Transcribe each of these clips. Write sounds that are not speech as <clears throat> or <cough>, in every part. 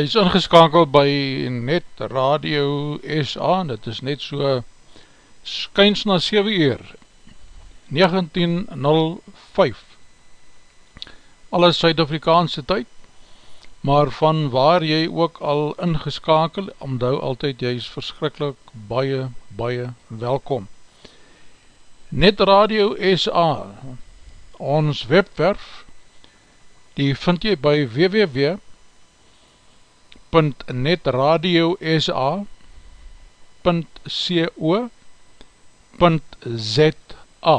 hy is ingeskakel by Net Radio SA en dit is net so skyns na 7 uur 1905 alles Suid-Afrikaanse tyd maar van waar jy ook al ingeskakel, omdou altyd jy is verskrikkelijk baie, baie welkom. Net Radio SA, ons webwerf, die vind jy by www.net www.netradiosa.co.za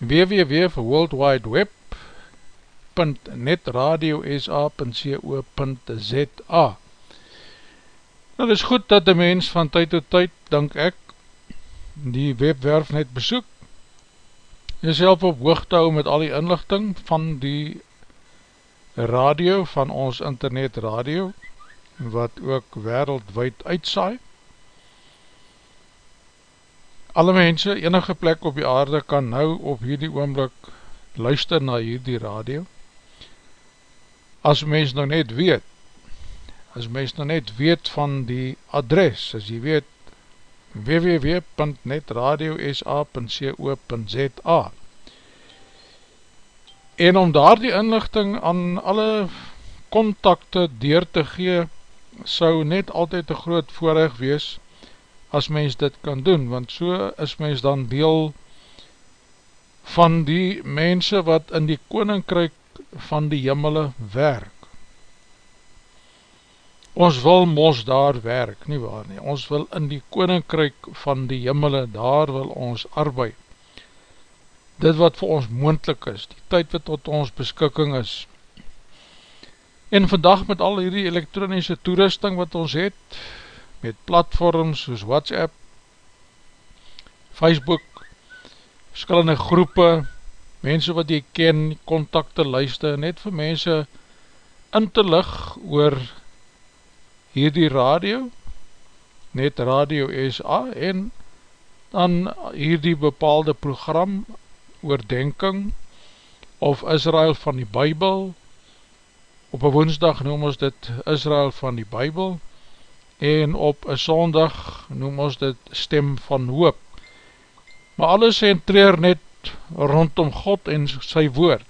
www vir World Wide Web www.netradiosa.co.za Nou, het is goed dat die mens van tyd tot tyd, denk ek, die webwerf net besoek, jyself op hoogte hou met al die inlichting van die radio, van ons internet radio, wat ook wereldwijd uitsaai. Alle mense, enige plek op die aarde, kan nou op hierdie oomblik luister na hierdie radio. As mens nou net weet, as mens nou net weet van die adres, as jy weet www.netradiosa.co.za en om daar die inlichting aan alle contacte deur te gee, sou net altyd een groot voorrecht wees as mens dit kan doen, want so is mens dan deel van die mense wat in die koninkryk van die jimmele werk. Ons wil mos daar werk, nie waar nie, ons wil in die koninkryk van die jimmele, daar wil ons arbeid, dit wat vir ons moendlik is, die tyd wat tot ons beskikking is, en vandag met al hierdie elektronische toerusting wat ons het, met platforms soos WhatsApp, Facebook, verskillende groepe, mense wat jy ken, contacte, luister, net vir mense in te lig oor hierdie radio, net Radio SA, en dan hierdie bepaalde program, oordenking, of Israel van die Bijbel, op een woensdag noem ons dit Israel van die Bijbel, en op een sondag noem ons dit Stem van Hoop. Maar alles centreer net rondom God en sy woord.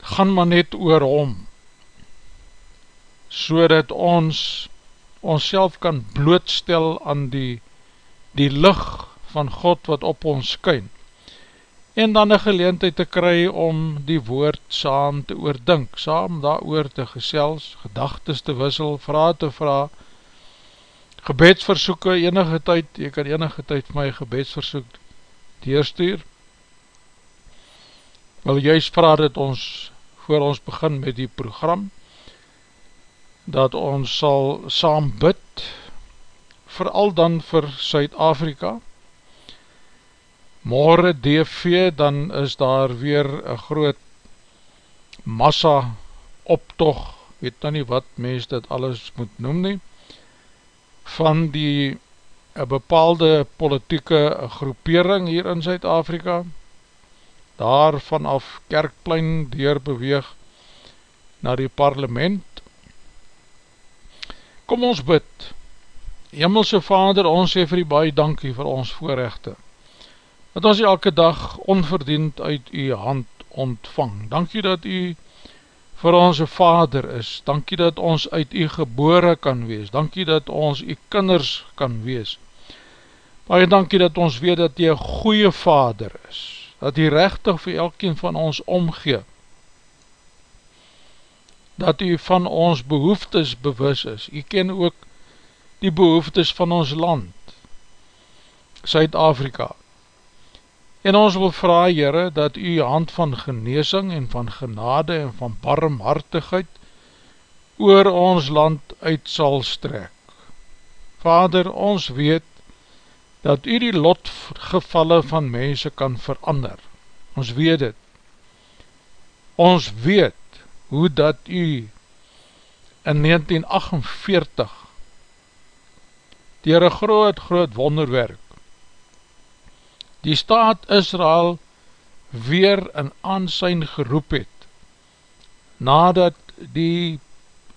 Gaan maar net oor hom, so dat ons ons kan blootstel aan die, die licht van God wat op ons skyn en dan een geleentheid te kry om die woord saam te oordink, saam daar oor te gesels, gedagtes te wissel, vraag te vraag, gebedsversoeken enige tyd, jy kan enige tyd vir my gebedsversoek deurstuur, wil juist vraag dat ons, voor ons begin met die program, dat ons sal saam bid, vooral dan vir Suid-Afrika. Morgen DV, dan is daar weer een groot massa optog, weet nou nie wat mens dit alles moet noem nie, van die een bepaalde politieke groepering hier in Zuid-Afrika, daar vanaf Kerkplein deur beweeg na die parlement, Kom ons bid. Himmelse Vader, ons sê vir die baie dankie vir ons voorrechte. Dat ons elke dag onverdiend uit u hand ontvang. Dankie dat u vir ons Vader is. Dankie dat ons uit u gebore kan wees. Dankie dat ons u kinders kan wees. Baie dankie dat ons weet dat u een goeie Vader is. Dat u rechtig vir elkeen van ons omgeet dat u van ons behoeftes bewus is. U ken ook die behoeftes van ons land, Suid-Afrika. En ons wil vraag, Heere, dat u hand van geneesing en van genade en van barmhartigheid oor ons land uit sal strek. Vader, ons weet dat u die lotgevalle van mense kan verander. Ons weet het. Ons weet hoe dat u in 1948 dier een groot, groot wonderwerk die staat Israel weer in aansijn geroep het nadat die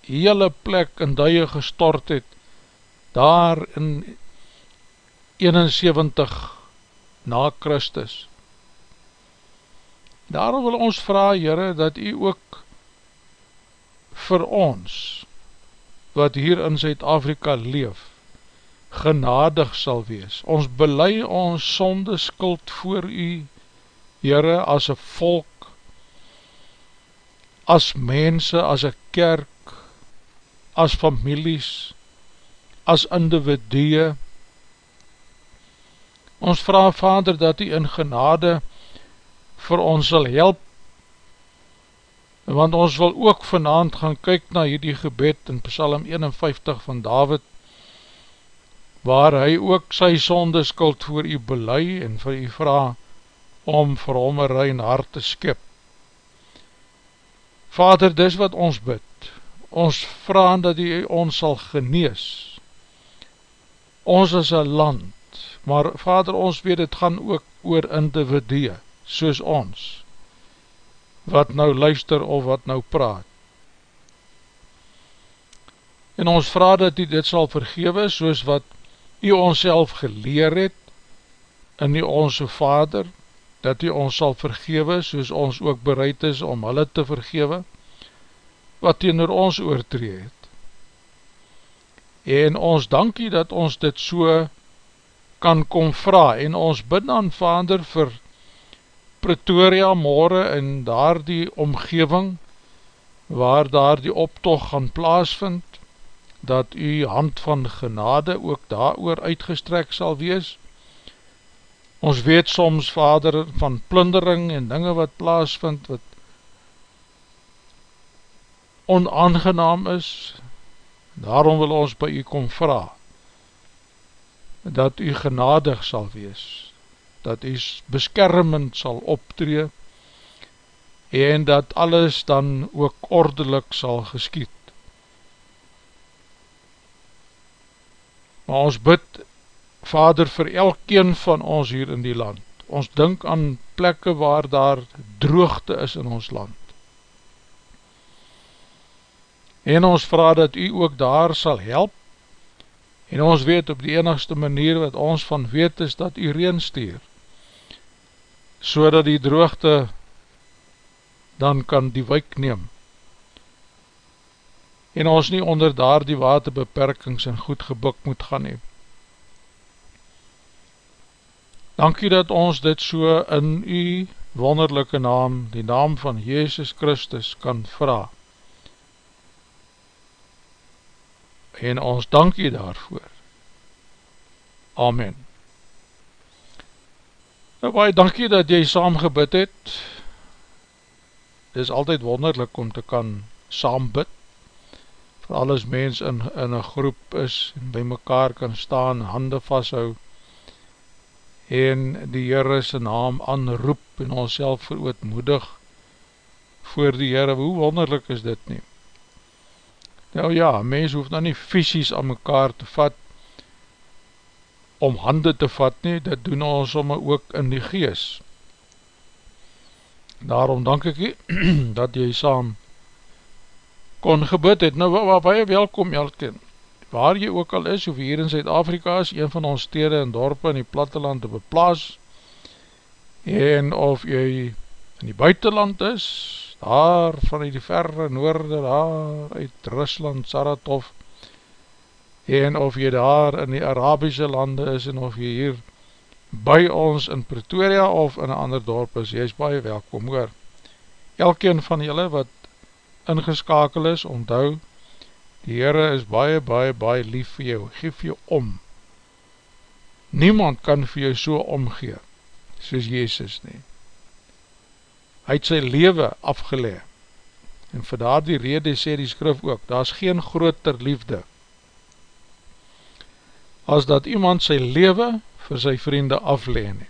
hele plek in duie gestort het daar in 71 na Christus. Daarom wil ons vraag Heere dat u ook vir ons, wat hier in Zuid-Afrika leef, genadig sal wees. Ons belei ons sonde skuld voor u, Heere, as een volk, as mense, as een kerk, as families, as individue. Ons vraag Vader dat u in genade vir ons sal help, want ons wil ook vanavond gaan kyk na hierdie gebed in Psalm 51 van David, waar hy ook sy sonde skuld voor u belei en vir u vraag om vir hom een rein hart te skip. Vader, dis wat ons bid. Ons vraag dat u ons sal genees. Ons is een land, maar Vader, ons weet het gaan ook oor individue, soos ons, wat nou luister of wat nou praat. En ons vraag dat u dit sal vergewe, soos wat u ons self geleer het, in die onse Vader, dat u ons sal vergewe, soos ons ook bereid is om hulle te vergewe, wat teenoor ons oortree het. En ons dankie dat ons dit so kan kom vraag, en ons bid aan Vader vir Pretoria morgen in daar die omgeving, waar daar die optocht gaan plaasvind, dat u hand van genade ook daar oor uitgestrek sal wees, Ons weet soms, vader, van plundering en dinge wat plaasvind, wat onaangenaam is, daarom wil ons by u kom vraag, dat u genadig sal wees, dat u beskermend sal optree, en dat alles dan ook ordelik sal geskiet. Maar ons bid Vader, vir elkeen van ons hier in die land. Ons dink aan plekke waar daar droogte is in ons land. En ons vraag dat u ook daar sal help, en ons weet op die enigste manier wat ons van weet is dat u reen stuur, so dat die droogte dan kan die wijk neem, en ons nie onder daar die waterbeperkings en goed gebuk moet gaan neem. Dankie dat ons dit so in u wonderlijke naam, die naam van Jezus Christus, kan vraag. En ons dankie daarvoor. Amen. Nou baie dankie dat jy saam gebid het. Dit is altyd wonderlik om te kan saam bid. Alles mens in, in een groep is en by mekaar kan staan, hande vasthoud en die Heere sy naam aanroep en ons self verootmoedig voor die Heere, hoe wonderlik is dit nie? Nou ja, mens hoef nou nie fysisk aan mekaar te vat, om hande te vat nie, dit doen ons om ook in die gees. Daarom dank ek jy, <clears throat> dat jy saam kon gebid het. Nou, baie welkom, Elkien waar jy ook al is, of hier in Zuid-Afrika is, een van ons stede en dorpe in die platteland op een plaas, en of jy in die buitenland is, daar van die verre noorde, daar uit Rusland, Saratov, en of jy daar in die Arabische lande is, en of jy hier by ons in Pretoria of in een ander dorp is, jy is baie welkom hoor. Elkeen van julle wat ingeskakel is, onthou, Die Heere is baie, baie, baie lief vir jou, geef jou om. Niemand kan vir jou so omgee, soos Jezus nie. Hy het sy leven afgeleid, en vir daar die rede sê die skrif ook, daar is geen groter liefde, as dat iemand sy leven vir sy vriende afleen.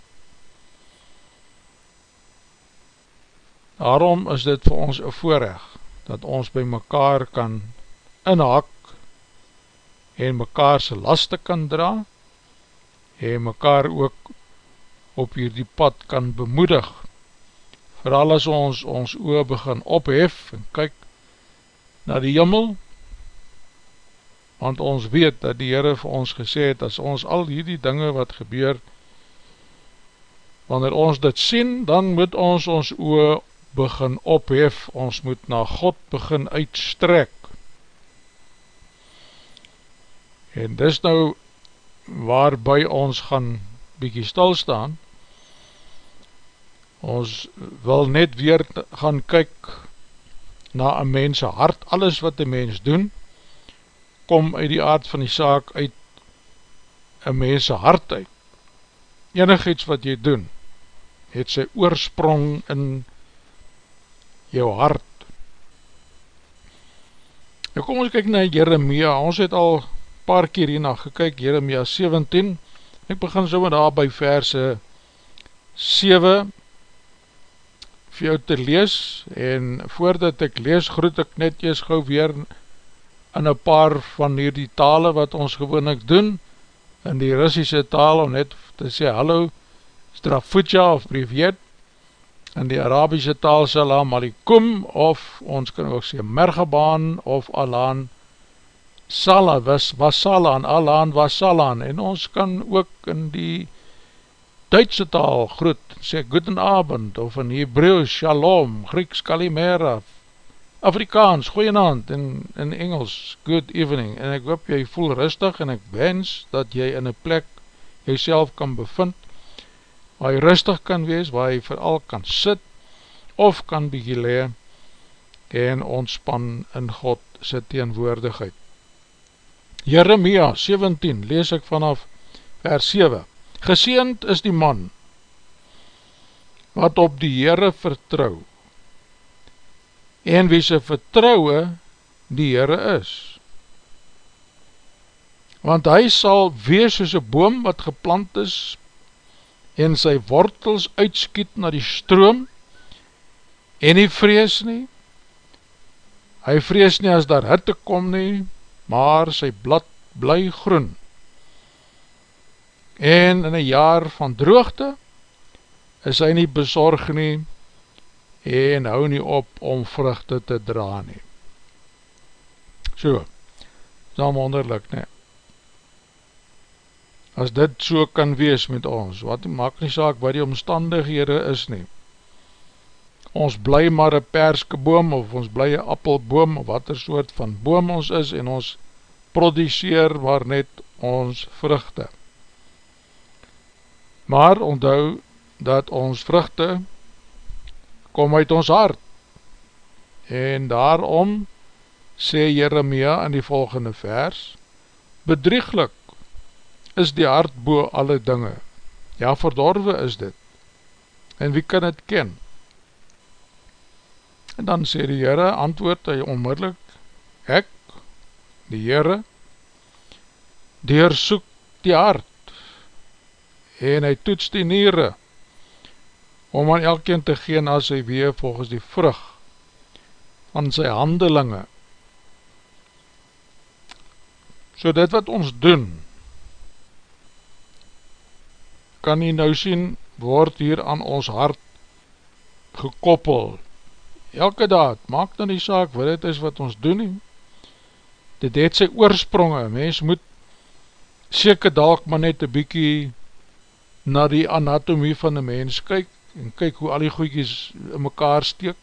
Daarom is dit vir ons een voorrecht, dat ons by mekaar kan inhak en mekaar sy laste kan dra en mekaar ook op hierdie pad kan bemoedig. Vooral as ons ons oor begin ophef en kyk na die jimmel want ons weet dat die Heere vir ons gesê het as ons al hierdie dinge wat gebeur wanneer ons dit sien dan moet ons ons oor begin ophef ons moet na God begin uitstrek En dis nou waarby ons gaan bykie stilstaan. Ons wil net weer gaan kyk na een mens hart, alles wat een mens doen, kom uit die aard van die saak uit een mens hart uit. Enig iets wat jy doen, het sy oorsprong in jou hart. Nou kom ons kyk na Jeremia, ons het al paar keer hierna gekyk, Jeremia 17, ek begin so met daar by verse 7 vir jou te lees. En voordat ek lees groet ek net eers gauw weer in een paar van hierdie tale wat ons gewoon ek doen. In die Russische taal om net te sê hallo Strafutja of Privet in die Arabische taal Salam Alikum of ons kan ook sê Mergebaan of Alaan Sala was Wasalan, Alaan Wasalan en ons kan ook in die Duitse taal groet, sê Guten Abend, of in Hebreeuws Shalom, Grieks Kalimera, Afrikaans, Goeienand, en in Engels Good Evening, en ek hoop jy voel rustig, en ek wens dat jy in een plek jyself kan bevind, waar jy rustig kan wees, waar jy vooral kan sit, of kan bykie lee, en ontspan in God sy teenwoordigheid. Jeremia 17, lees ek vanaf vers 7, Geseend is die man wat op die Heere vertrouw en wie sy vertrouwe die Heere is. Want hy sal wees soos een boom wat geplant is en sy wortels uitskiet na die stroom en nie vrees nie. Hy vrees nie as daar hitte kom nie, maar sy blad bly groen en in een jaar van droogte is hy nie bezorg nie en hou nie op om vruchte te dra nie. So, is al wonderlik nie. As dit so kan wees met ons, wat maak nie saak wat die omstandighede is nie. Ons bly maar een perske boom of ons bly een appelboom of wat er soort van boom ons is en ons produceer maar net ons vruchte maar onthou dat ons vruchte kom uit ons hart en daarom sê Jeremia in die volgende vers bedrieglik is die hart boe alle dinge. Ja verdorwe is dit. En wie kan het ken? En dan sê die Heere antwoord hy onmiddellik ek die Heere deursoek die hart en hy toets die niere om aan elkeen te geen as hy wee volgens die vrug van sy handelinge. So dit wat ons doen, kan jy nou sien, word hier aan ons hart gekoppel. Elke daad, maak nou die saak wat dit is wat ons doen nie. Dit het sy oorspronge, mens moet seker dalk maar net een bykie na die anatomie van die mens kyk en kyk hoe al die goeikies in mekaar steek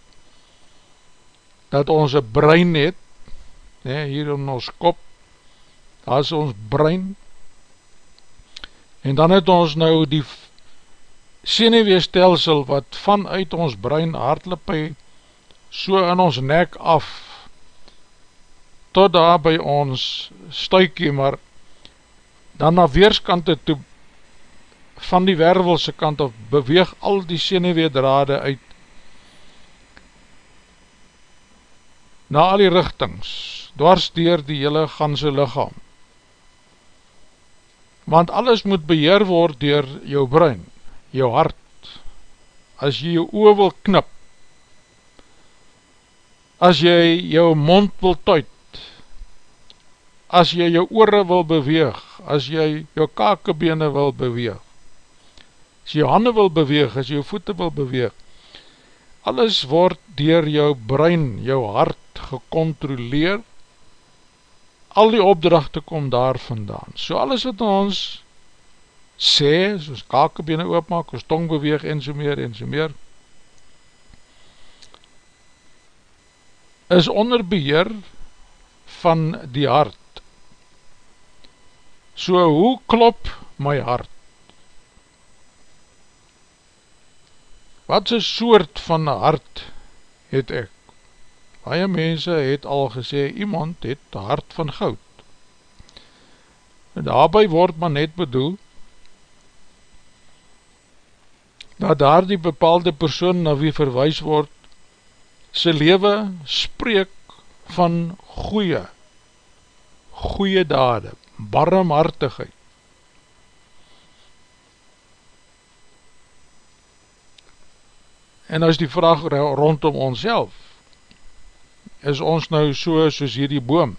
dat ons een brein het nee, hier in ons kop daar is ons brein en dan het ons nou die seneweestelsel wat vanuit ons brein hartlippe so in ons nek af tot daar by ons stuikie maar dan na weerskante toe van die wervelse kant of beweeg al die seneweedrade uit na al die richtings, dwars dier die hele ganse lichaam. Want alles moet beheer word dier jou brein, jou hart. As jy jou oor wil knip, as jy jou mond wil tuit, as jy jou oore wil beweeg, as jy jou kakebene wil beweeg, as jy handen wil beweeg, as jy jou voete wil beweeg, alles word dier jou brein, jou hart gecontroleer, al die opdrachte kom daar vandaan. So alles wat ons sê, soos kakebene oopmaak, ons tong beweeg en so meer en so meer, is onder beheer van die hart. So hoe klop my hart? Wat is soort van hart het ek? Baie mense het al gesê, iemand het hart van goud. En daarby word maar net bedoel, dat daar die bepaalde persoon na wie verwijs word, sy lewe spreek van goeie, goeie dade, barmhartigheid. En as die vraag rondom ons is ons nou so soos hierdie boom,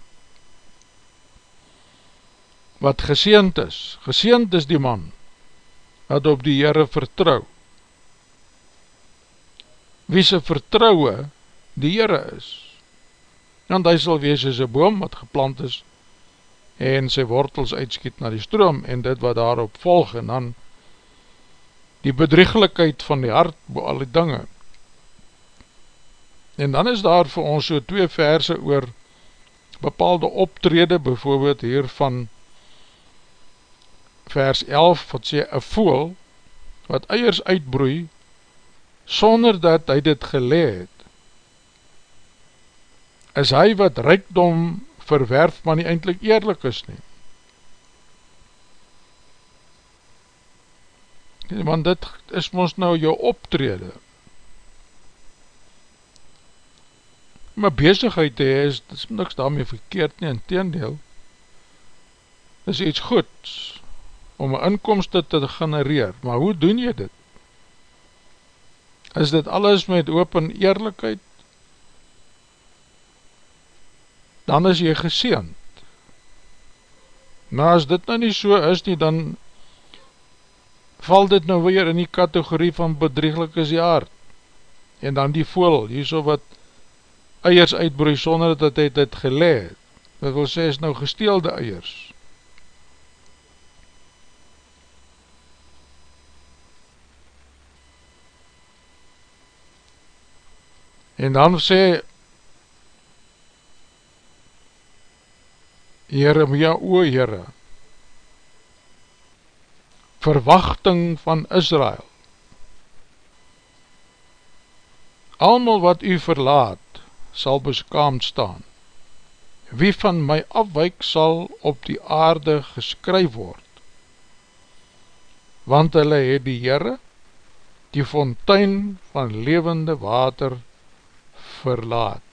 wat geseend is, geseend is die man, wat op die Heere vertrouw, wie sy vertrouwe die Heere is. Want hy sal wees as een boom wat geplant is en sy wortels uitskiet na die stroom en dit wat daarop volg en dan die bedrieglikheid van die hart bo al die dinge. En dan is daar vir ons so twee verse oor bepaalde optrede, bijvoorbeeld hier van vers 11, wat sê, een voel wat eiers uitbroei sonder dat hy dit geleed, is hy wat rijkdom verwerf, maar nie eindelijk eerlijk is nie. Want dit is ons nou jou optrede. Maar bezigheid te hee is, is niks daarmee verkeerd nie, in teendeel, is iets goeds, om een inkomste te genereer, maar hoe doen jy dit? is dit alles met open eerlijkheid, dan is jy geseend. Maar as dit nou nie so is nie, dan val dit nou weer in die kategorie van bedrieglik is die aard. En dan die voel, hier so wat eiers uitbroei sonder dat hy dit geleed. Wat wil sê is nou gesteelde eiers. En dan sê Jeremia, o Heere, verwachting van Israel, Almal wat u verlaat, sal beskaamd staan. Wie van my afwijk sal op die aarde geskryf word. Want hulle het die Heere, die fontein van levende water, verlaat.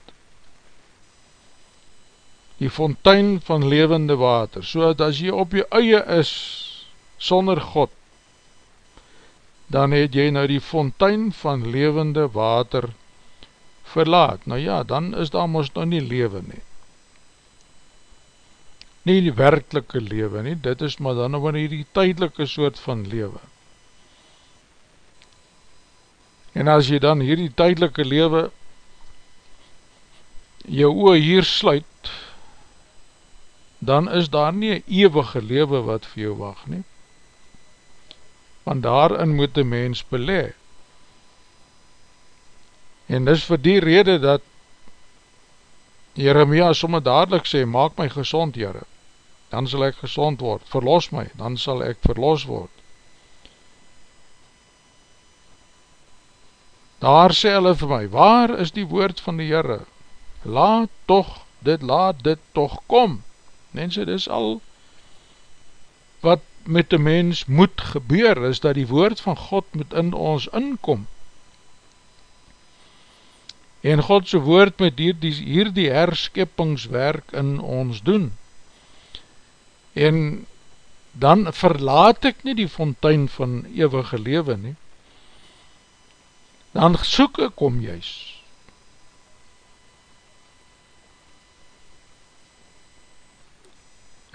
Die fontein van levende water, so dat as jy op jy eie is, sonder God, dan het jy nou die fontein van levende water verlaat. Nou ja, dan is daar ons nou nie lewe nie. Nie die werkelike lewe nie, dit is maar dan nou die tydelike soort van lewe. En as jy dan hierdie tydelike lewe jou oor hier sluit, dan is daar nie een eeuwige lewe wat vir jou wacht nie. Want daarin moet die mens belee. En dis vir die rede dat Jeremia somme dadelijk sê, maak my gezond, Jere, dan sal ek gezond word, verlos my, dan sal ek verlos word. Daar sê hulle vir my, waar is die woord van die Jere? laat toch, dit laat dit toch kom. Mense, dit is al wat met die mens moet gebeur, is dat die woord van God moet in ons inkom. En Godse woord met hier die, hier die herskippingswerk in ons doen. En dan verlaat ek nie die fontein van eeuwige lewe nie. Dan soek ek om juist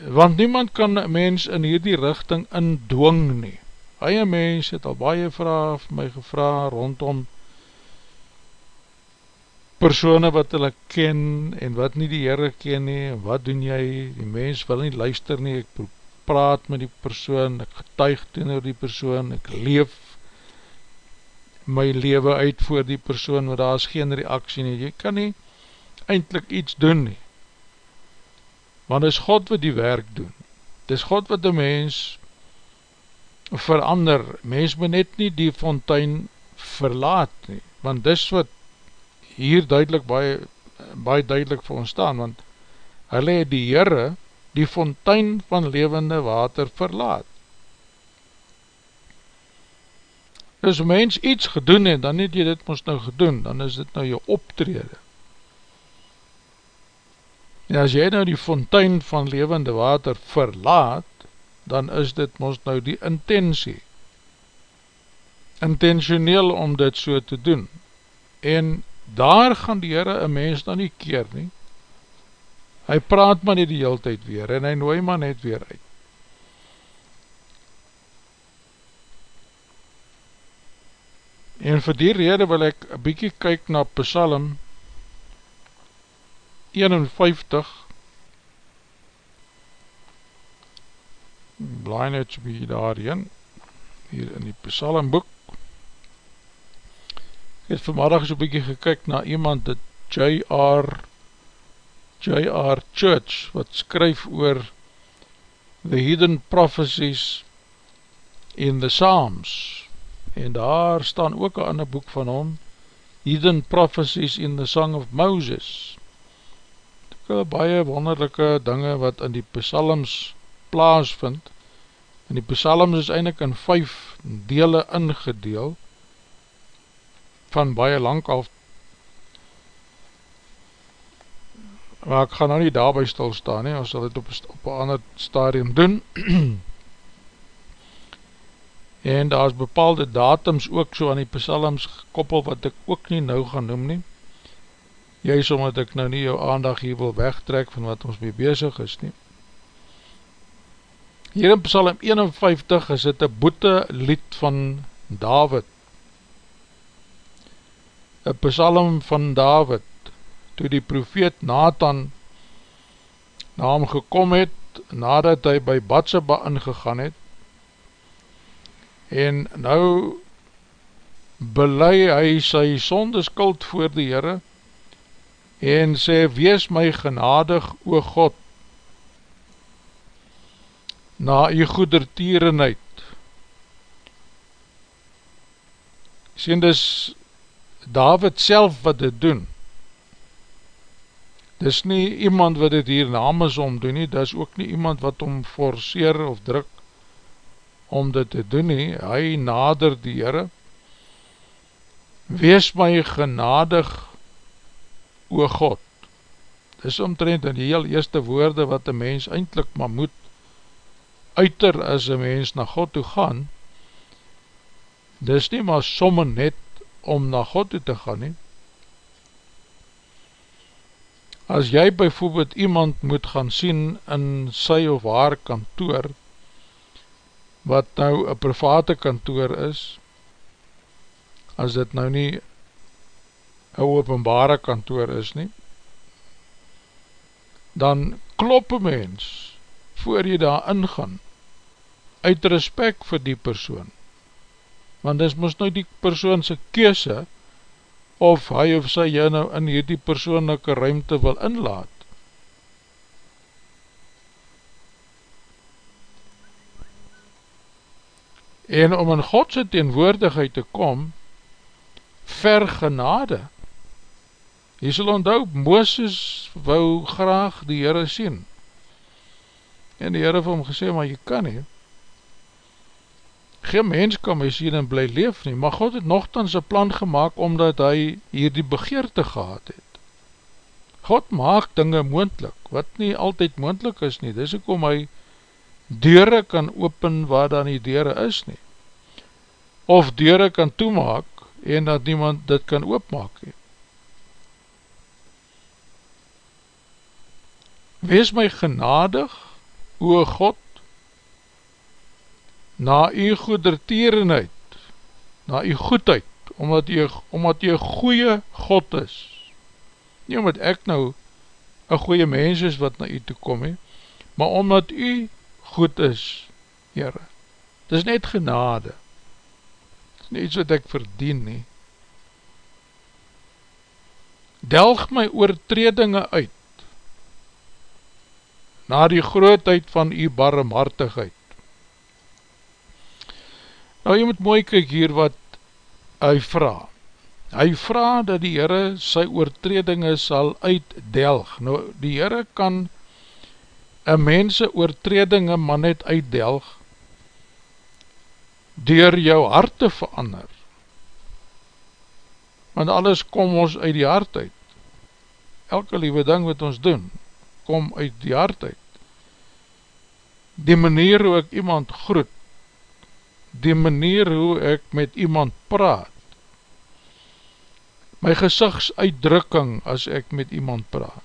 want niemand kan mens in hierdie richting indwing nie. Eie mens het al baie vraag my gevra rondom persone wat hulle ken en wat nie die Heere ken nie, wat doen jy, die mens wil nie luister nie, ek praat met die persoon, ek getuig ten oor die persoon, ek leef my leven uit voor die persoon, maar daar is geen reaksie nie, jy kan nie eindelijk iets doen nie, want is God wat die werk doen, het is God wat die mens verander, mens moet net nie die fontein verlaat nie, want dis wat hier duidelik baie baie duidelik vir ons staan, want hulle het die Heere, die fontein van levende water verlaat. As mens iets gedoen het, dan het jy dit ons nou gedoen, dan is dit nou jou optrede. En as jy nou die fontein van levende water verlaat, dan is dit ons nou die intentie. Intentioneel om dit so te doen. En daar gaan die Heere een mens dan nie keer nie. Hy praat maar nie die heel tyd weer en hy nooi maar net weer uit. En vir die rede wil ek een bykie kyk na Psalm 51 Blaai net so bykie daarheen hier in die Psalm boek Ek het vanmiddag so bykie gekyk na iemand dit J.R. J.R. Church wat skryf oor The Hidden Prophecies in the Psalms en daar staan ook een ander boek van hom, Hidden Prophecies in the Song of Moses. Dit baie wonderlijke dinge wat in die psalms plaas vind, en die psalms is eindelijk in vijf dele ingedeel, van baie lang af, maar ek gaan nou nie daarby stilstaan, nie, ons sal dit op, op een ander stadium doen, <clears throat> en daar is bepaalde datums ook so aan die psalms gekoppel wat ek ook nie nou gaan noem nie. Juist omdat ek nou nie jou aandag hier wil wegtrek van wat ons mee bezig is nie. Hier in psalm 51 is dit een boete lied van David een psalm van David toe die profeet Nathan na hom gekom het nadat hy by Batseba ingegaan het en nou belei hy sy sondeskuld voor die Heere en sê, wees my genadig, o God, na die goedertierenheid. Sê, dis David self wat dit doen. Dis nie iemand wat dit hier namens om doen nie, dis ook nie iemand wat om forceer of druk om dit te doen nie, hy nader die Heere, wees my genadig, o God, dis omtrent in die heel eerste woorde wat die mens eindelijk maar moet uiter as die mens na God toe gaan, dis nie maar somme net om na God toe te gaan nie, as jy bijvoorbeeld iemand moet gaan sien in sy of haar kantoor, wat nou een private kantoor is, as dit nou nie een openbare kantoor is nie, dan klop een mens voor jy daar ingaan, uit respect vir die persoon, want dis moest nou die persoonse keese, of hy of sy jy nou in hierdie persoonlijke ruimte wil inlaat, en om in Godse teenwoordigheid te kom, ver genade. Jy sal onthou, Mooses wou graag die Heere sien, en die Heere vir hom gesê, maar jy kan nie, geen mens kan my sien en bly leef nie, maar God het nogthans een plan gemaakt, omdat hy hier die begeerte gehad het. God maak dinge moendlik, wat nie altyd moendlik is nie, dis ek om hy deure kan open waar dan die deure is nie. Of deure kan toemaak en dat niemand dit kan oopmaak nie. Wees my genadig, o God, na u goedertierenheid, na u goedheid, omdat u, omdat u goeie God is. Nie omdat ek nou een goeie mens is wat na u toe kom, he, maar omdat u goed is, Heere. Het is net genade. Het is nie iets wat ek verdien nie. Delg my oortredinge uit na die grootheid van die barmhartigheid. Nou, jy moet mooi kyk hier wat hy vraag. Hy vraag dat die Heere sy oortredinge sal uitdelg. Nou, die Heere kan een mense oortredinge maar net uitdelg door jou hart te verander. Want alles kom ons uit die hart uit. Elke liewe ding wat ons doen, kom uit die hart uit. Die manier hoe ek iemand groet, die manier hoe ek met iemand praat, my gezigsuitdrukking as ek met iemand praat,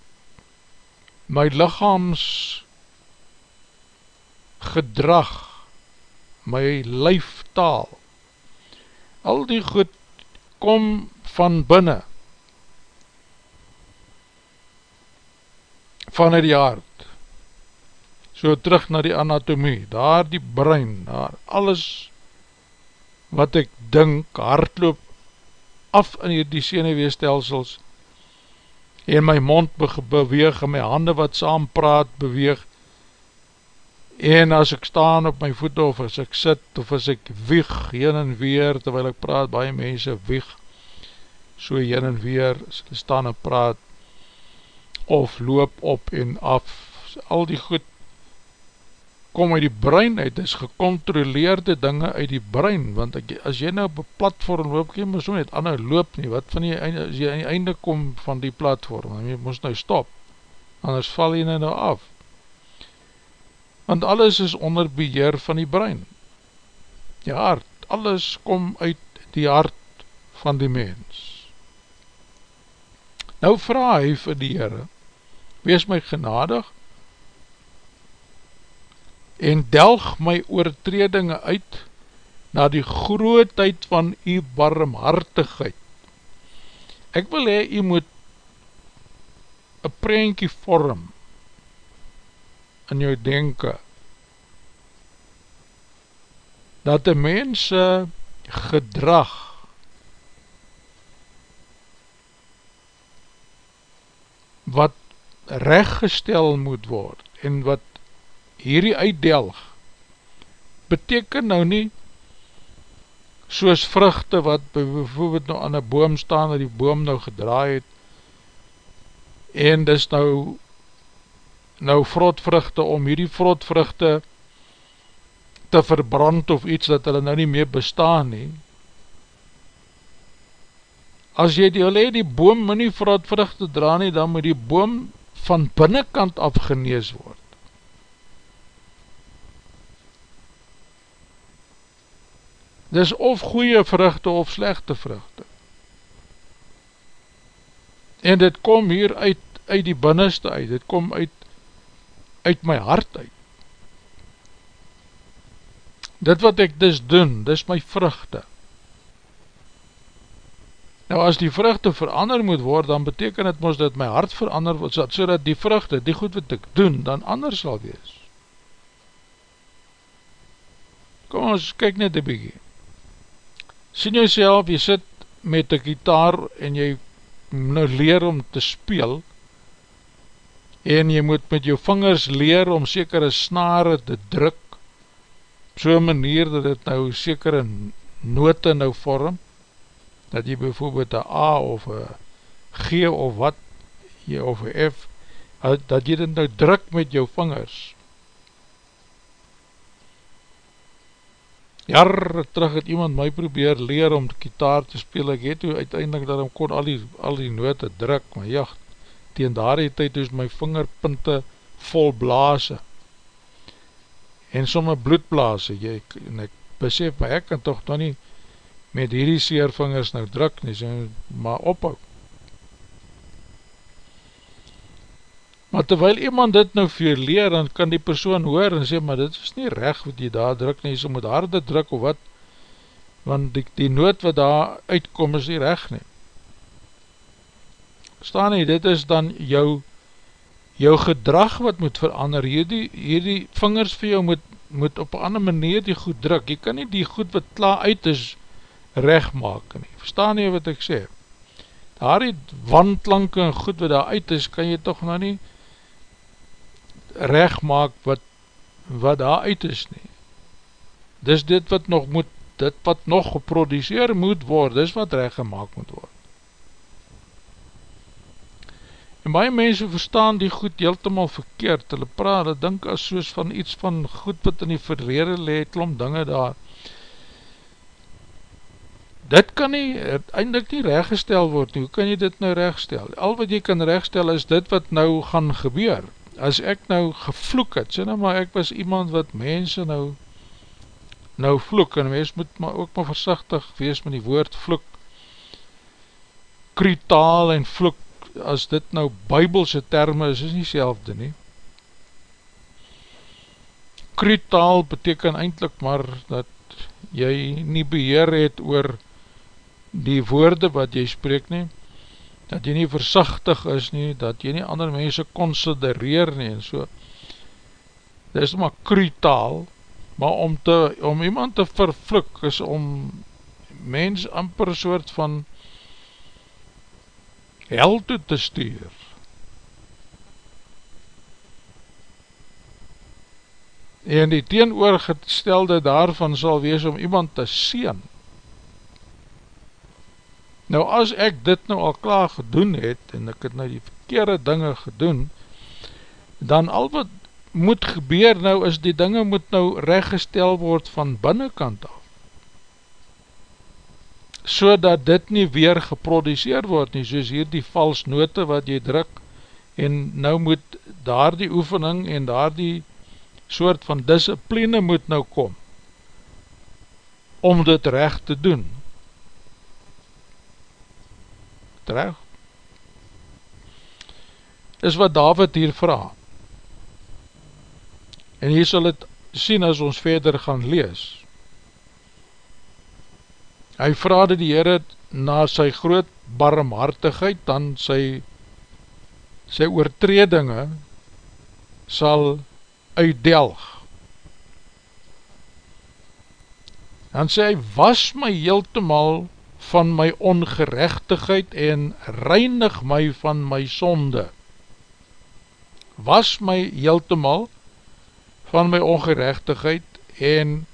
my lichaams gedrag, my lijftaal, al die goed kom van binnen, van die hart, so terug na die anatomie, daar die brein, daar alles wat ek dink, hardloop af in die seneweestelsels en my mond beweeg en my hande wat saam praat beweeg. En as ek staan op my voete of as ek sit of as ek wieg heen en weer terwyl ek praat, baie mense wieg so heen en weer as ek staan en praat of loop op en af. Al die goed kom uit die brein uit, is gecontroleerde dinge uit die brein, want ek, as jy nou op een platform loop, jy moes net ander loop nie, wat van die einde, as jy aan die einde kom van die platform, jy moes nou stop, anders val jy nou, nou af, want alles is onder beheer van die brein, die hart, alles kom uit die hart van die mens. Nou vraag hy vir die Heere, wees my genadig, en delg my oortredinge uit na die grootheid van u barmhartigheid. Ek wil hee, u moet een prentjie vorm in jou denken dat die mense gedrag wat rechtgestel moet word en wat hierdie uitdelg beteken nou nie soos vruchte wat bijvoorbeeld nou aan een boom staan dat die boom nou gedraai het en dis nou nou vrotvruchte om hierdie vrotvruchte te verbrand of iets dat hulle nou nie meer bestaan nie. As jy die, die boom my nie vrotvruchte dra nie dan moet die boom van binnenkant af genees word Dis of goeie vruchte of slechte vruchte. En dit kom hier uit, uit die binneste uit, dit kom uit, uit my hart uit. Dit wat ek dis doen, dis my vruchte. Nou as die vruchte verander moet word, dan beteken het ons dat my hart verander word, so dat die vruchte, die goed wat ek doen, dan anders sal wees. Kom ons kyk net een bykie sien jy self, jy sit met die gitaar en jy nou leer om te speel en jy moet met jou vingers leer om sekere snare te druk so manier dat het nou sekere note nou vorm dat jy bijvoorbeeld een A of een G of wat jy of een F dat jy dit nou druk met jou vingers jare terug het iemand my probeer leer om kitaar te speel, ek het toe uiteindelik dat ek kon al die, al die note druk, maar ja, tegen daar die tyd is my vingerpunte vol blaase, en somme bloedblaase, jy, en ek besef, maar ek kan toch dan nie met hierdie seervingers nou druk nie, so, maar ophoud, Maar terwyl iemand dit nou vir jou leer, dan kan die persoon hoor en sê, maar dit is nie recht wat jy daar druk nie, so moet harde druk of wat, want die, die nood wat daar uitkom is nie recht nie. Staan nie, dit is dan jou, jou gedrag wat moet verander, hierdie, hierdie vingers vir jou moet, moet op een ander manier die goed druk, jy kan nie die goed wat klaar uit is recht maak nie, verstaan nie wat ek sê, daar die wandklanke en goed wat daar uit is, kan jy toch nou nie, regmaak wat, wat daar uit is nie. Dis dit wat nog moet, dit wat nog geproduceer moet word, dis wat reggemaak moet word. En baie mense verstaan die goed heeltemal verkeerd, hulle praat, hulle dink as soos van iets van goed wat in die verlede le, klomp dinge daar. Dit kan nie, eindelijk nie reggestel word nie, hoe kan jy dit nou reggestel? Al wat jy kan reggestel is dit wat nou gaan gebeur. As ek nou gevloek het, sê nou maar ek was iemand wat mense nou nou vloek, en mens moet maar ook maar versichtig wees met die woord vloek, krutaal en vloek, as dit nou bybelse termen is, is nie selfde nie. Krutaal beteken eindelijk maar dat jy nie beheer het oor die woorde wat jy spreek nie, dat jy nie versichtig is nie, dat jy nie ander mense considereer nie, en so. Dit is maar krutaal, maar om, te, om iemand te vervluk is om mens amper soort van hel toe te stuur. En die teenoorgestelde daarvan sal wees om iemand te sien. Nou as ek dit nou al klaar gedoen het, en ek het nou die verkeerde dinge gedoen, dan al wat moet gebeur nou is die dinge moet nou rechtgestel word van binnenkant af so dat dit nie weer geproduceer word nie, soos hier die vals note wat jy druk, en nou moet daar die oefening en daar die soort van discipline moet nou kom, om dit recht te doen. Terecht? Is wat David hier vraag. En hier sal het sien as ons verder gaan lees. Hy vraag die Heere na sy groot barmhartigheid, dan sy, sy oortredinge sal uitdelg. Dan sê hy, was my heeltemal van my ongerechtigheid en reinig my van my sonde. Was my heeltemal van my ongerechtigheid en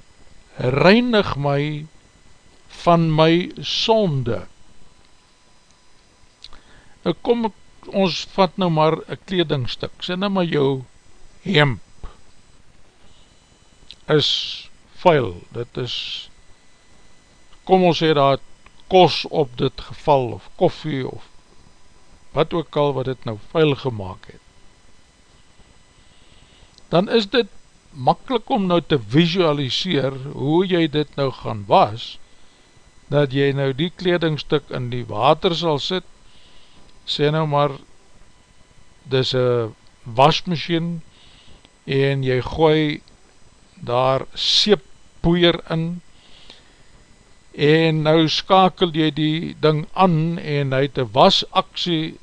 reinig my van my sonde. Nou kom ek, ons vat nou maar een kledingstuk, sê nou maar jou hemp is vuil, dit is, kom ons sê daar kos op dit geval, of koffie, of wat ook al wat dit nou vuil gemaakt het. Dan is dit makkelijk om nou te visualiseer hoe jy dit nou gaan was, dat jy nou die kledingstuk in die water sal sit, sê nou maar, dis een wasmachine, en jy gooi daar seeppoeier in, en nou skakel jy die ding aan, en hy het een wasaksie,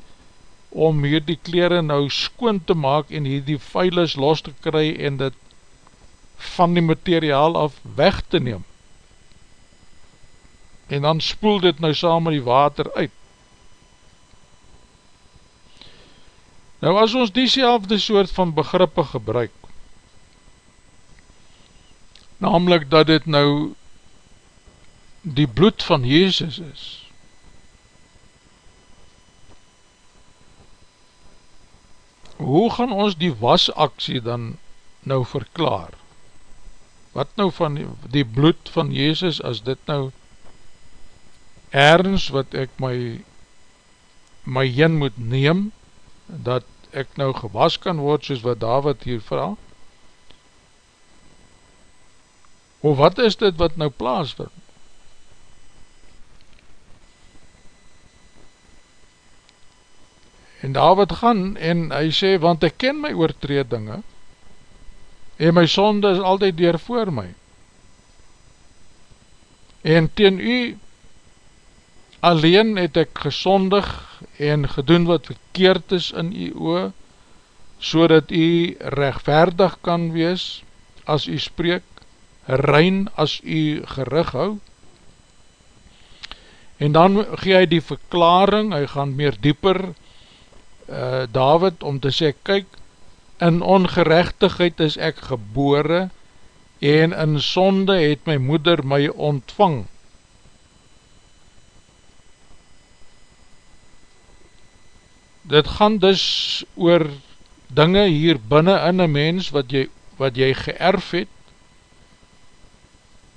om hier die kleren nou skoon te maak, en hier die veilis los te kry, en dit van die materiaal af weg te neem en dan spoel dit nou saam met die water uit. Nou as ons diezelfde soort van begrippe gebruik, namelijk dat dit nou die bloed van Jezus is, hoe gaan ons die wasaksie dan nou verklaar? Wat nou van die, die bloed van Jezus, as dit nou ergens wat ek my my jen moet neem dat ek nou gewas kan word soos wat David hier vraag? Of wat is dit wat nou plaas vind en David gaan en hy sê want ek ken my oortredinge en my sonde is altyd deur voor my en teen u Alleen het ek gesondig en gedoen wat verkeerd is in u oor, so dat u rechtverdig kan wees as u spreek, rein as u gerig hou. En dan gee hy die verklaring, hy gaan meer dieper, uh, David, om te sê, kyk, in ongerechtigheid is ek gebore, en in sonde het my moeder my ontvang. dit gaan dus oor dinge hier binnen in een mens wat jy, wat jy geërf het,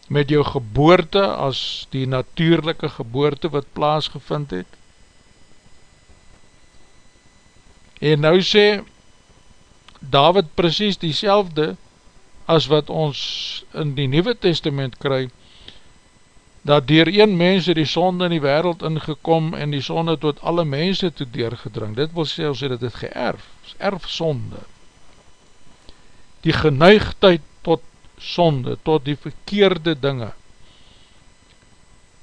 met jou geboorte as die natuurlijke geboorte wat plaasgevind het. En nou sê David precies die as wat ons in die Nieuwe Testament kry, dat dier een mens die sonde in die wereld ingekom en die sonde tot alle mense toe deurgedring. Dit wil sê, ons het het geërf, erfsonde. Die geneigdheid tot sonde, tot die verkeerde dinge.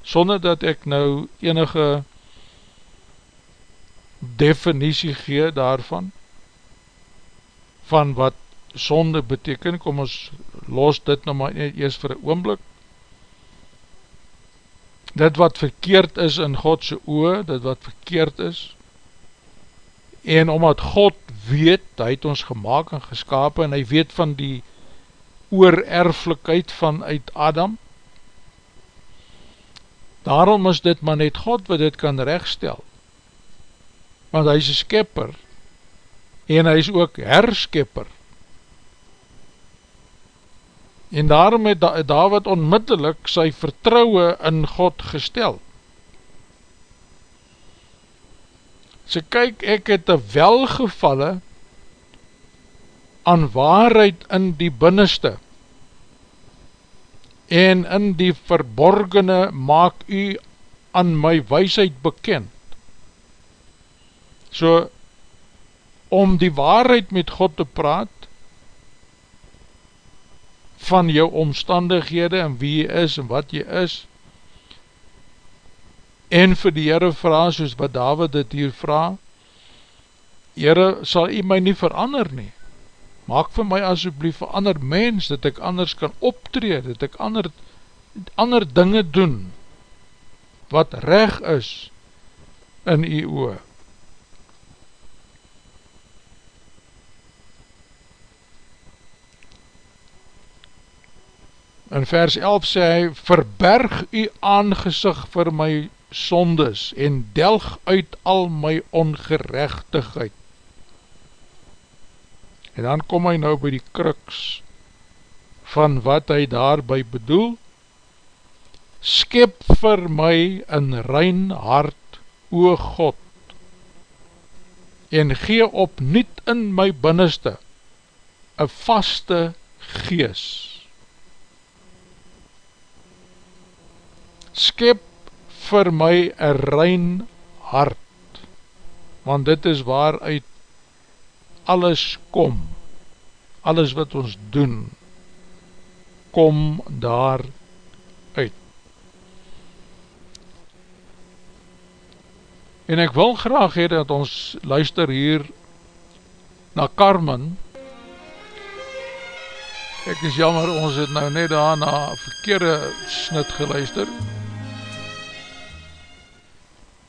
Sonde dat ek nou enige definitie gee daarvan, van wat sonde beteken, kom ons los dit nou maar eers vir een oomblik. Dit wat verkeerd is in Godse oor, dit wat verkeerd is, en omdat God weet, hy het ons gemaakt en geskapen, en hy weet van die oorerflikheid van uit Adam, daarom is dit maar net God wat dit kan rechtstel, want hy is een skepper, en hy is ook herskepper, en daarom het David onmiddellik sy vertrouwe in God gestel. Sy kyk, ek het een welgevalle aan waarheid in die binneste en in die verborgene maak u aan my weisheid bekend. So, om die waarheid met God te praat, van jou omstandighede en wie jy is en wat jy is en vir die Heere vraag soos wat David dit hier vraag Heere sal jy my nie verander nie? Maak vir my asjeblief een ander mens dat ek anders kan optreed dat ek ander, ander dinge doen wat reg is in jy oor In vers 11 sê hy, verberg u aangezig vir my sondes en delg uit al my ongerechtigheid. En dan kom hy nou by die kruks van wat hy daarby bedoel. Skep vir my in rein hart, o God, en gee op niet in my binneste, een vaste geest. Skep vir my een rein hart, want dit is waaruit alles kom, alles wat ons doen, kom daar uit. En ek wil graag hee dat ons luister hier na Carmen, ek is jammer, ons het nou net daar na verkeerde snit geluister,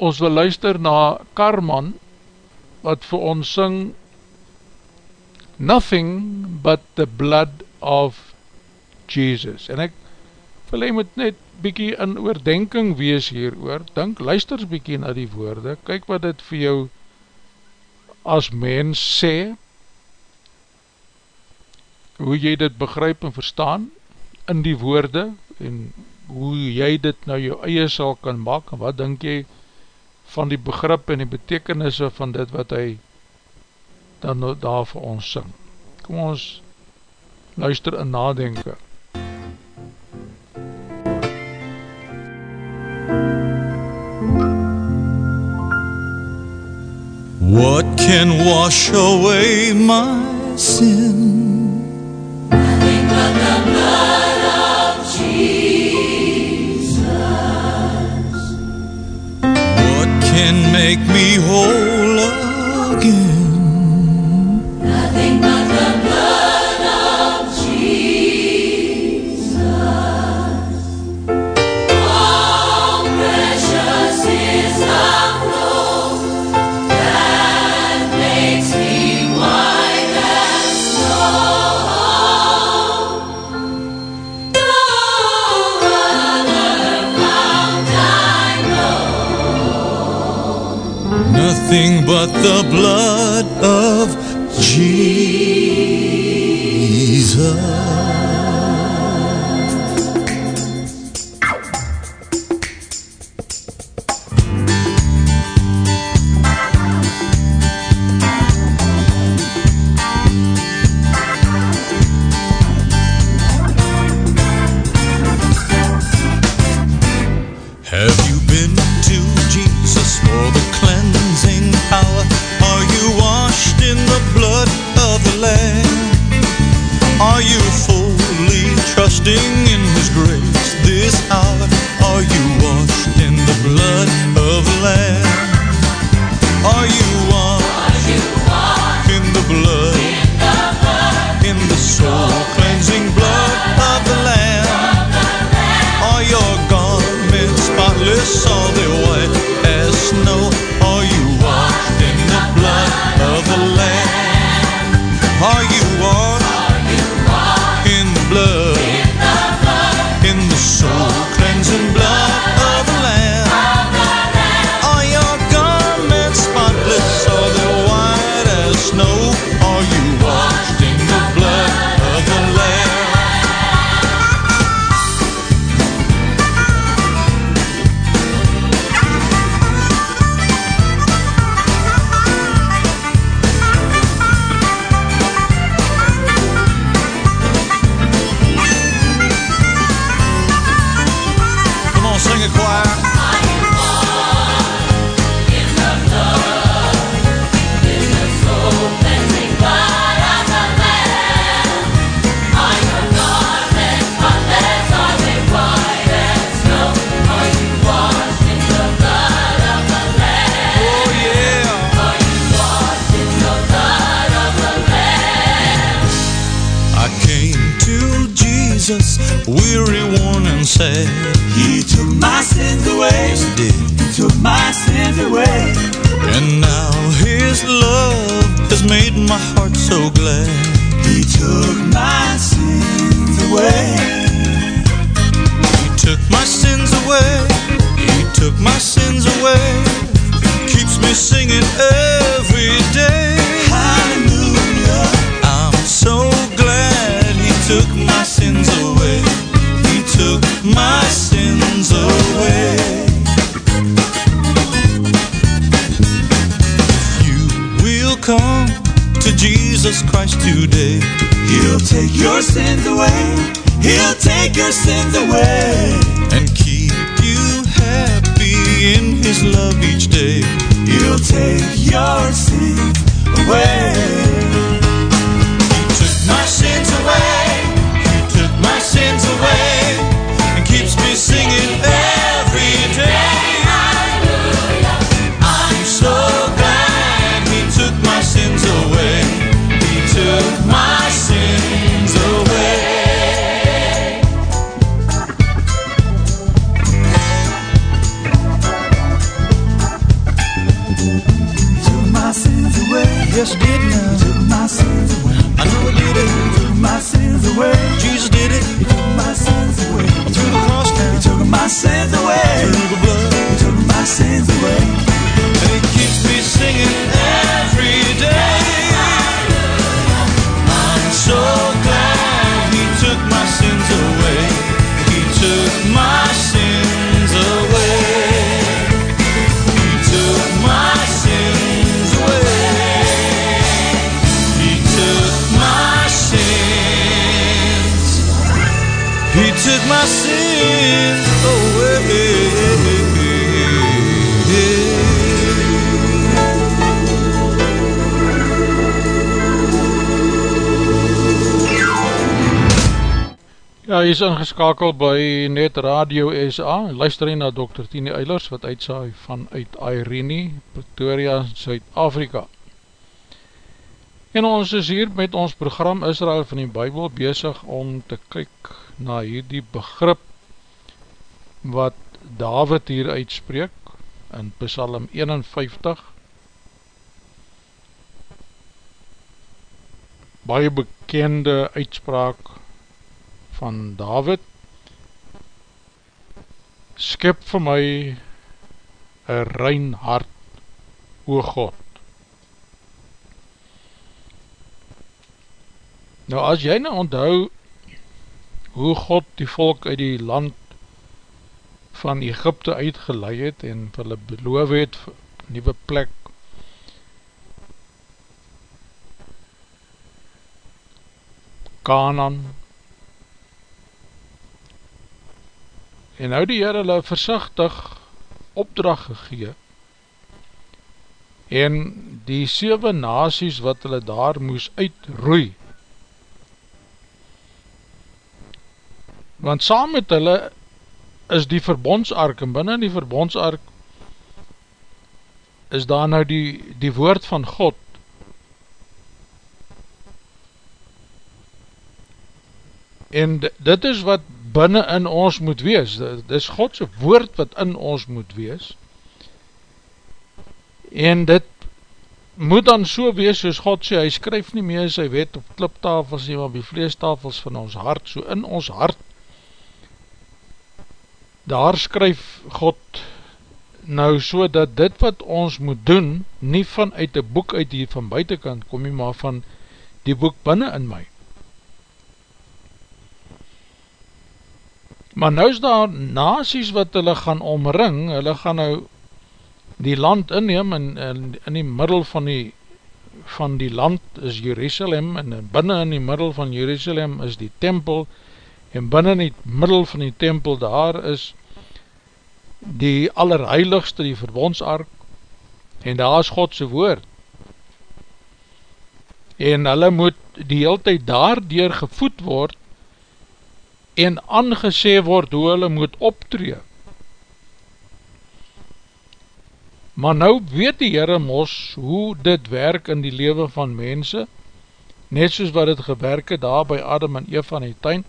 ons wil luister na Karman wat vir ons sing Nothing but the blood of Jesus. En ek wil hy moet net bykie in oordenking wees hier oor, dink luisters bykie na die woorde, kyk wat dit vir jou as mens sê. Hoe jy dit begryp en verstaan in die woorde en hoe jy dit nou jou eie sal kan maak. En wat dink jy van die begrip en die betekenisse van dit wat hy dan nou daar vir ons sing. Kom ons luister en nadenke. What can wash away my sin? Can make me whole again. nothing but the blood of Jy is ingeskakel by Net Radio SA, luister jy na Dr. Tini Eilers wat uitsaai vanuit Irene, Pretoria, Suid-Afrika. En ons is hier met ons program Israel van die Bijbel bezig om te kyk na hierdie begrip wat David hier uitspreek in Psalm 51 baie bekende uitspraak van David, Skip vir my een rein hart, o God. Nou as jy nou onthou hoe God die volk uit die land van Egypte uitgeleid het en hulle beloof het nieuwe plek Kanan en nou die Heer hulle versichtig opdracht gegee. En die 7 nasies wat hulle daar moes uitroei. Want saam met hulle is die verbondsark en binnen die verbondsark is daar nou die, die woord van God. En dit is wat binnen in ons moet wees, dit is Godse woord wat in ons moet wees, en dit moet dan so wees soos God sê, hy skryf nie meer sy wet op kliptafels nie, maar op die vleestafels van ons hart, so in ons hart, daar skryf God nou so dat dit wat ons moet doen, nie vanuit die boek uit hier van buitenkant kom nie, maar van die boek binnen in my. Maar nou is daar nasies wat hulle gaan omring, hulle gaan nou die land inneem en, en in die middel van die van die land is Jerusalem en binnen in die middel van Jerusalem is die tempel en binnen in die middel van die tempel daar is die allerheiligste, die verbondsark en daar is Godse woord. En hulle moet die hele tijd daardoor gevoed word en aangesê word hoe hulle moet optree. Maar nou weet die Heere mos hoe dit werk in die leven van mense, net soos wat het gewerke daar by Adam en Eva in die tuin,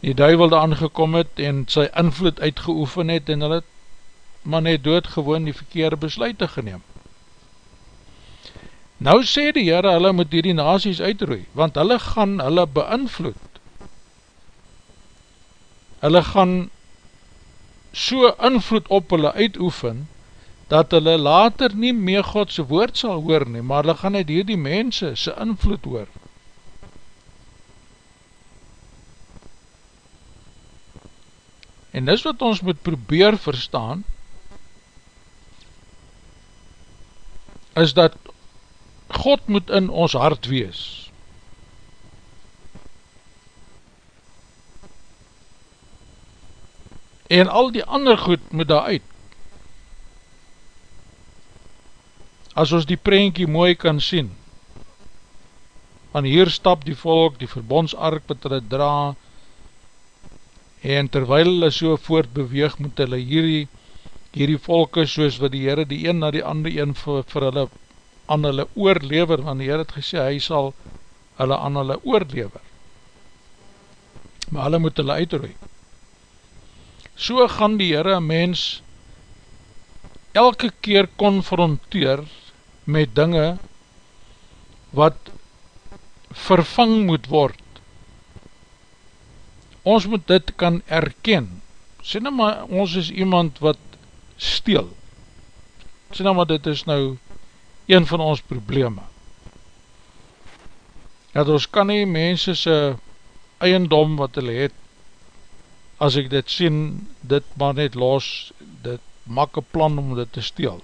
die duivel daar aangekom het en sy invloed uitgeoefen het en hulle maar net doodgewoon die verkeerde besluit geneem. Nou sê die Heere, hulle moet hierdie nasies uitroei, want hulle gaan hulle beïnvloed hulle gaan so invloed op hulle uitoefen, dat hulle later nie meer Godse woord sal hoor nie, maar hulle gaan uit hierdie mense sy invloed hoor. En dis wat ons moet probeer verstaan, is dat God moet in ons hart wees, en al die ander goed moet daar uit. As ons die prentjie mooi kan sien, van hier stap die volk, die verbondsark wat hulle dra, en terwijl hulle so voortbeweeg, moet hulle hierdie, hierdie volke, soos wat die Heere die een na die ander een vir, vir hulle, aan hulle oorlever, want die Heere het gesê, hy sal hulle aan hulle oorlever. Maar hulle moet hulle uitroei. So gaan die Heere mens elke keer konfronteer met dinge wat vervang moet word. Ons moet dit kan erken. Sê nou maar, ons is iemand wat steel. Sê nou maar, dit is nou een van ons probleme. Dat ons kan nie mense sy eiendom wat hulle het as ek dit sien, dit maar net los, dit maak een plan om dit te steel.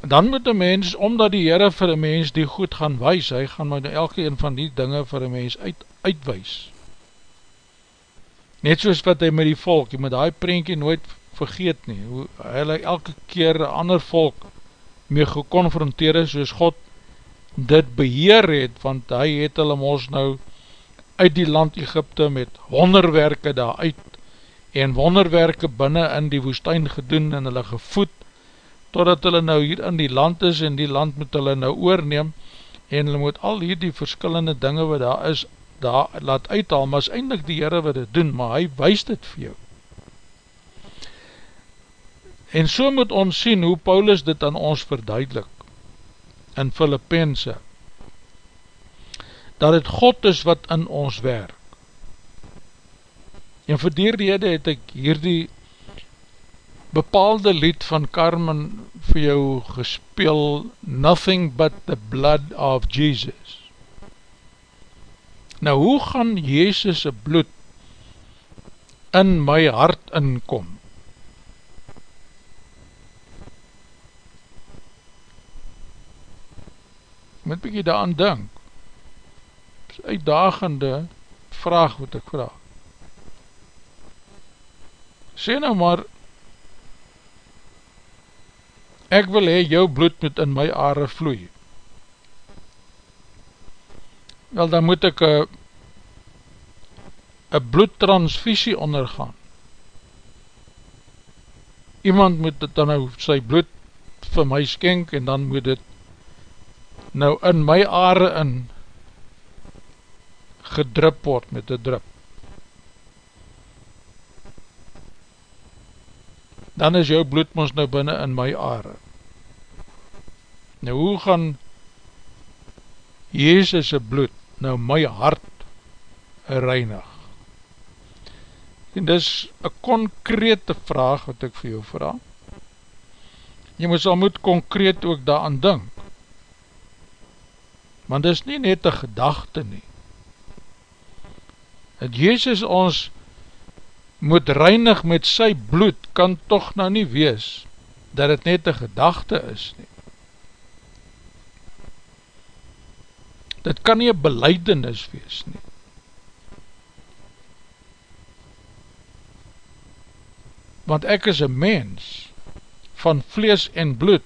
Dan moet die mens, omdat die Heere vir die mens die goed gaan wees, hy gaan maar elke een van die dinge vir die mens uit, uitwees. Net soos wat hy met die volk, jy moet die prentje nooit vergeet nie, hoe hy elke keer een ander volk mee geconfronteer is, soos God dit beheer het, want hy het hulle ons nou uit die land Egypte met wonderwerke daar uit en wonderwerke binnen in die woestijn gedoen en hulle gevoed, totdat hulle nou hier in die land is en die land moet hulle nou oorneem en hulle moet al hier die verskillende dinge wat daar is, daar laat uithaal, maar is eindelijk die Heere wat dit doen, maar hy wees dit vir jou. En so moet ons sien hoe Paulus dit aan ons verduidelik in Filippense, dat het God is wat in ons werk. En vir die rede het ek hierdie bepaalde lied van Carmen vir jou gespeel, Nothing but the blood of Jesus. Nou, hoe gaan Jezus' bloed in my hart inkom? Moet bykie daaraan dink. Dit is uitdagende vraag wat ek vraag. Sê nou maar, ek wil hee jou bloed moet in my aarde vloei. Wel, dan moet ek een bloedtransvisie ondergaan. Iemand moet dit dan nou sy bloed vir my skenk en dan moet dit nou in my aarde in gedrup word met die drup. Dan is jou bloed ons nou binnen in my aarde. Nou hoe gaan Jezus' bloed nou my hart reinig? En dis een concrete vraag wat ek vir jou vraag. Jy moet al moet concreet ook daaraan dink. Want dis nie net een gedachte nie. Dat Jezus ons moet reinig met sy bloed, kan toch nou nie wees, dat het net een gedachte is nie. Dit kan nie een beleidenis wees nie. Want ek is een mens van vlees en bloed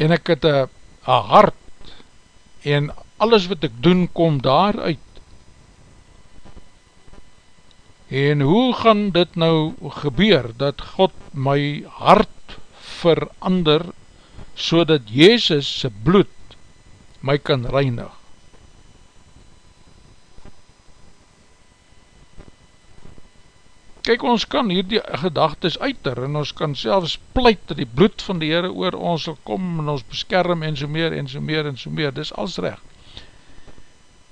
en ek het een hart en alles wat ek doen kom daaruit. En hoe gaan dit nou gebeur dat God my hart verander so dat Jezus bloed my kan reinig. Kijk, ons kan hier die gedagtes uiter en ons kan selfs pleit dat die bloed van die Heere oor ons sal kom en ons beskerm en so meer en so meer en so meer, dis als recht.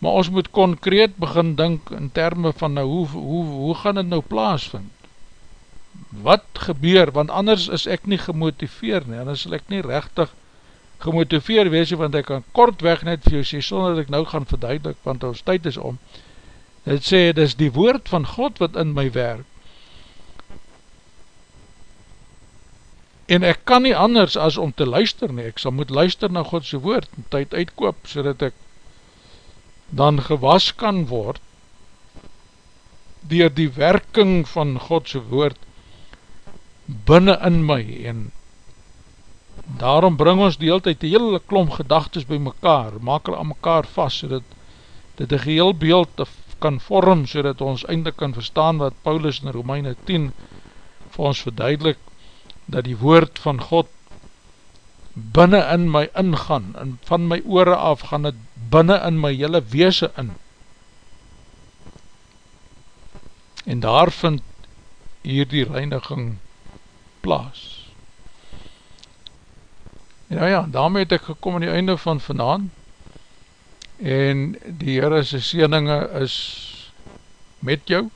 Maar ons moet concreet begin dink in termen van nou, hoe, hoe, hoe gaan het nou plaasvind? Wat gebeur, want anders is ek nie gemotiveer nie, anders sal ek nie rechtig gemotiveer wees, want ek kan kortweg net vir jou sê, sonder dat ek nou gaan verduidelik, want ons tyd is om, het sê, het is die woord van God wat in my werk, en ek kan nie anders as om te luister nie, ek sal moet luister na Godse woord, en tyd uitkoop, so dat ek dan gewas kan word, dier die werking van Godse woord, binnen in my, en Daarom bring ons die hele tijd die hele klomp gedagtes by mekaar, maak hulle aan mekaar vast, so dat dit een geheel beeld kan vorm, so dat ons eindelijk kan verstaan wat Paulus in Romeine 10 vir ons verduidelik, dat die woord van God binnen in my ingaan, en van my oore af gaan het binnen in my hele weese in. En daar vind hier die reiniging plaas. Nou ja, daarmee het ek gekom aan die einde van vanaan en die Heere sy sieninge is met jou.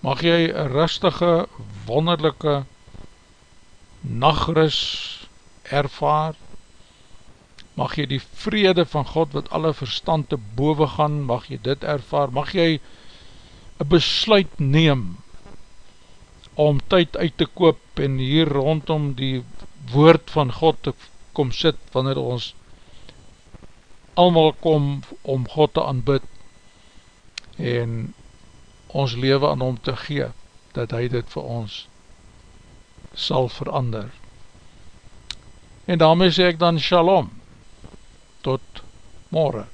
Mag jy een rustige, wonderlijke nachtrus ervaar. Mag jy die vrede van God wat alle verstand te boven gaan, mag jy dit ervaar. Mag jy een besluit neem om tyd uit te koop en hier rondom die woord van God te kom sit, wanneer ons allemaal kom om God te aanbid en ons leven aan hom te gee, dat hy dit vir ons sal verander. En daarmee sê ek dan shalom, tot morgen.